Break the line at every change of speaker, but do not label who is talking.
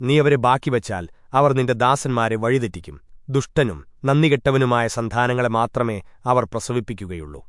നീ അവരെ ബാക്കിവച്ചാൽ അവർ നിന്റെ ദാസന്മാരെ വഴിതെറ്റിക്കും. ദുഷ്ടനും നന്ദികെട്ടവനുമായ സന്താനങ്ങളെ മാത്രമേ അവർ പ്രസവിപ്പിക്കുകയുള്ളൂ.